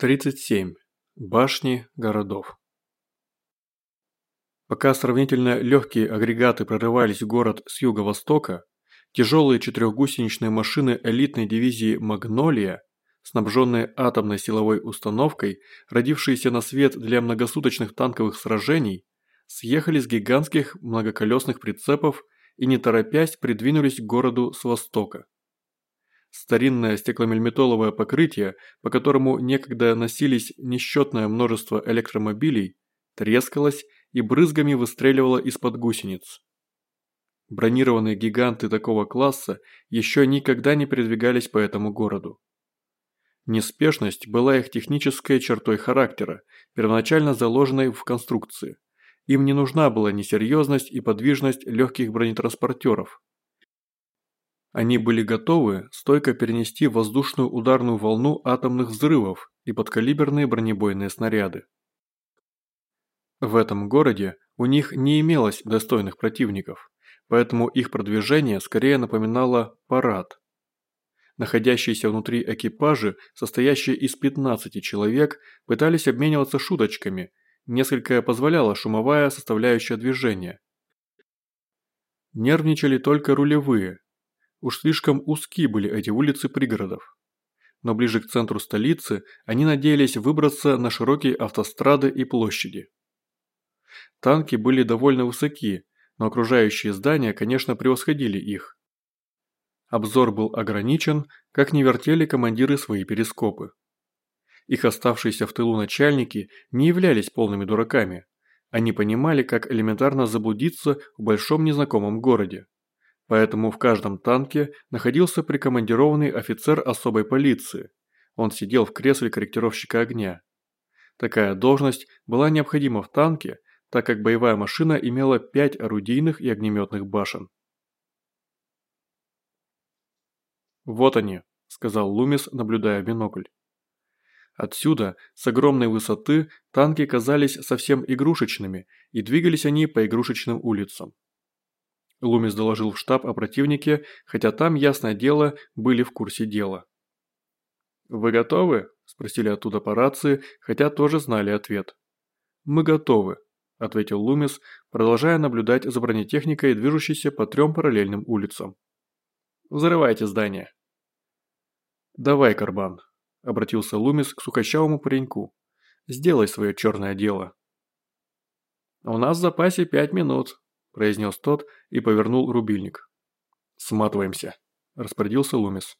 37. Башни городов. Пока сравнительно легкие агрегаты прорывались в город с юго-востока, тяжелые четырехгусеничные машины элитной дивизии «Магнолия», снабженные атомной силовой установкой, родившиеся на свет для многосуточных танковых сражений, съехали с гигантских многоколесных прицепов и не торопясь придвинулись к городу с востока. Старинное стекломельметоловое покрытие, по которому некогда носились несчетное множество электромобилей, трескалось и брызгами выстреливало из-под гусениц. Бронированные гиганты такого класса еще никогда не передвигались по этому городу. Неспешность была их технической чертой характера, первоначально заложенной в конструкции. Им не нужна была ни серьезность и подвижность легких бронетранспортеров. Они были готовы стойко перенести воздушную ударную волну атомных взрывов и подкалиберные бронебойные снаряды. В этом городе у них не имелось достойных противников, поэтому их продвижение скорее напоминало парад. Находящиеся внутри экипажи, состоящие из 15 человек, пытались обмениваться шуточками, несколько позволяла шумовая составляющая движения. Нервничали только рулевые, Уж слишком узки были эти улицы пригородов. Но ближе к центру столицы они надеялись выбраться на широкие автострады и площади. Танки были довольно высоки, но окружающие здания, конечно, превосходили их. Обзор был ограничен, как не вертели командиры свои перископы. Их оставшиеся в тылу начальники не являлись полными дураками. Они понимали, как элементарно заблудиться в большом незнакомом городе. Поэтому в каждом танке находился прикомандированный офицер особой полиции. Он сидел в кресле корректировщика огня. Такая должность была необходима в танке, так как боевая машина имела 5 орудийных и огнеметных башен. «Вот они», – сказал Лумис, наблюдая бинокль. Отсюда, с огромной высоты, танки казались совсем игрушечными, и двигались они по игрушечным улицам. Лумис доложил в штаб о противнике, хотя там, ясное дело, были в курсе дела. «Вы готовы?» – спросили оттуда по рации, хотя тоже знали ответ. «Мы готовы», – ответил Лумис, продолжая наблюдать за бронетехникой, движущейся по трем параллельным улицам. «Взрывайте здание». «Давай, Карбан», – обратился Лумис к сухощавому пареньку. «Сделай свое черное дело». «У нас в запасе пять минут», – произнес тот и повернул рубильник. «Сматываемся», – распорядился Лумис.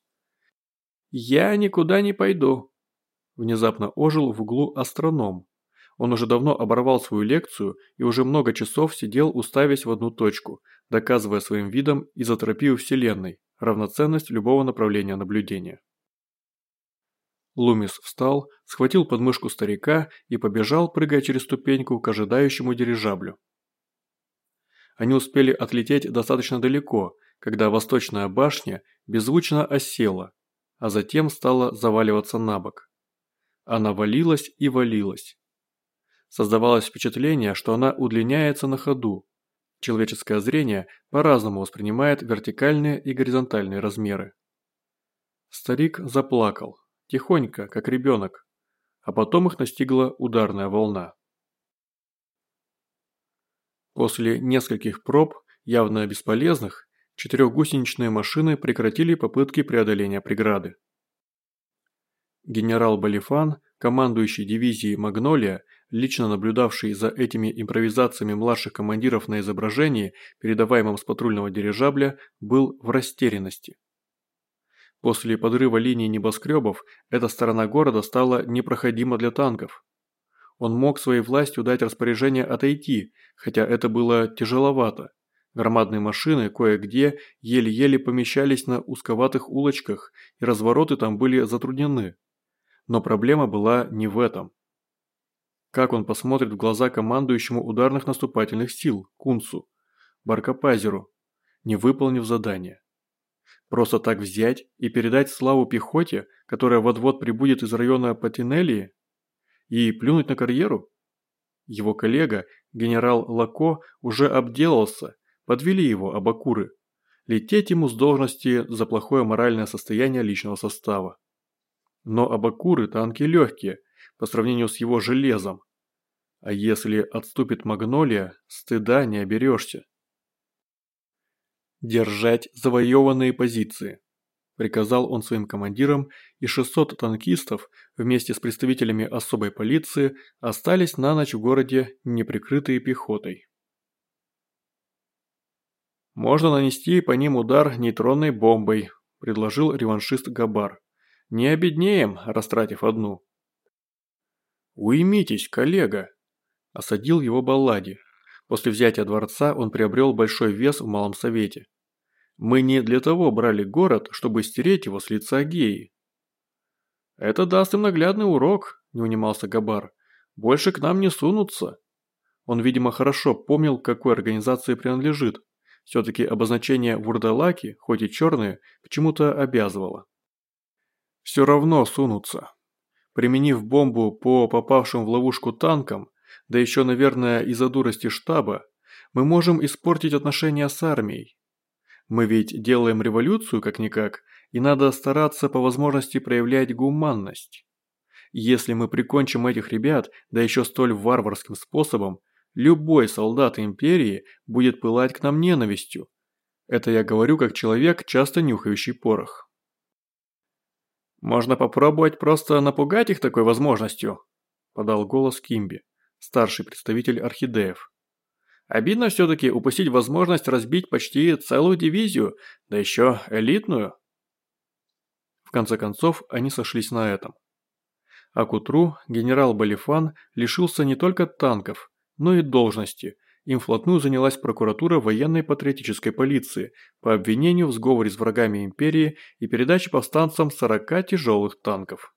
«Я никуда не пойду», – внезапно ожил в углу астроном. Он уже давно оборвал свою лекцию и уже много часов сидел, уставясь в одну точку, доказывая своим видом изотропию Вселенной, равноценность любого направления наблюдения. Лумис встал, схватил подмышку старика и побежал, прыгая через ступеньку к ожидающему дирижаблю. Они успели отлететь достаточно далеко, когда восточная башня беззвучно осела, а затем стала заваливаться на бок. Она валилась и валилась. Создавалось впечатление, что она удлиняется на ходу. Человеческое зрение по-разному воспринимает вертикальные и горизонтальные размеры. Старик заплакал, тихонько, как ребенок, а потом их настигла ударная волна. После нескольких проб, явно бесполезных, четырехгусеничные машины прекратили попытки преодоления преграды. Генерал Балифан, командующий дивизией «Магнолия», лично наблюдавший за этими импровизациями младших командиров на изображении, передаваемом с патрульного дирижабля, был в растерянности. После подрыва линии небоскребов эта сторона города стала непроходима для танков. Он мог своей властью дать распоряжение отойти, хотя это было тяжеловато. Громадные машины кое-где еле-еле помещались на узковатых улочках, и развороты там были затруднены. Но проблема была не в этом. Как он посмотрит в глаза командующему ударных наступательных сил, Кунцу, Баркапазеру, не выполнив задание? Просто так взять и передать славу пехоте, которая вот-вот прибудет из района Патинелии? И плюнуть на карьеру? Его коллега, генерал Лако, уже обделался, подвели его абакуры. Лететь ему с должности за плохое моральное состояние личного состава. Но абакуры – танки легкие, по сравнению с его железом. А если отступит Магнолия, стыда не оберешься. Держать завоеванные позиции приказал он своим командирам, и 600 танкистов вместе с представителями особой полиции остались на ночь в городе неприкрытые пехотой. «Можно нанести по ним удар нейтронной бомбой», – предложил реваншист Габар. «Не обеднеем, растратив одну». «Уймитесь, коллега», – осадил его Баллади. После взятия дворца он приобрел большой вес в Малом Совете. Мы не для того брали город, чтобы стереть его с лица геи. Это даст им наглядный урок, не унимался Габар. Больше к нам не сунутся. Он, видимо, хорошо помнил, к какой организации принадлежит. Все-таки обозначение вурдалаки, хоть и черные, почему-то обязывало. Все равно сунутся. Применив бомбу по попавшим в ловушку танкам, да еще, наверное, из-за дурости штаба, мы можем испортить отношения с армией. Мы ведь делаем революцию как-никак, и надо стараться по возможности проявлять гуманность. Если мы прикончим этих ребят, да еще столь варварским способом, любой солдат империи будет пылать к нам ненавистью. Это я говорю как человек, часто нюхающий порох. «Можно попробовать просто напугать их такой возможностью», – подал голос Кимби, старший представитель орхидеев. Обидно все-таки упустить возможность разбить почти целую дивизию, да еще элитную. В конце концов, они сошлись на этом. А к утру генерал Балифан лишился не только танков, но и должности. Им вплотную занялась прокуратура военной патриотической полиции по обвинению в сговоре с врагами империи и передаче повстанцам 40 тяжелых танков.